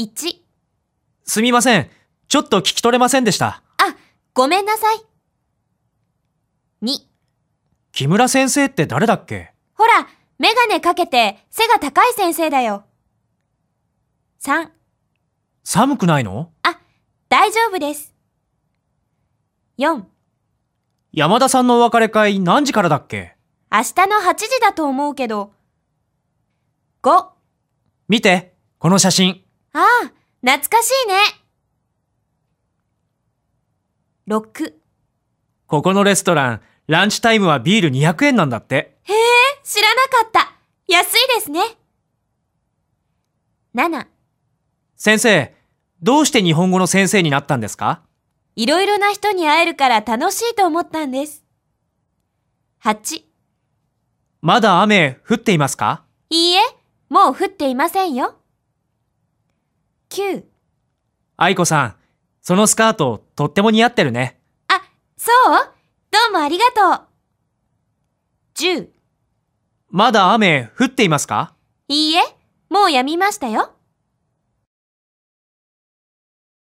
1。すみません。ちょっと聞き取れませんでした。あ、ごめんなさい。2。木村先生って誰だっけ？ほら、メガネかけて背が高い先生だよ。3。寒くないの？あ、大丈夫です。4。山田さんのお別れ会何時からだっけ？明日の8時だと思うけど。5。見て、この写真。ああ、懐かしいね。6。ここのレストラン、ランチタイムはビール200円なんだって。へえ、知らなかった。安いですね。7。先生、どうして日本語の先生になったんですか？いろいろな人に会えるから楽しいと思ったんです。8。まだ雨降っていますか？いいえ、もう降っていませんよ。9。愛子さん、そのスカートとっても似合ってるね。あ、そう？どうもありがとう。10。まだ雨降っていますか？いいえ、もうやみましたよ。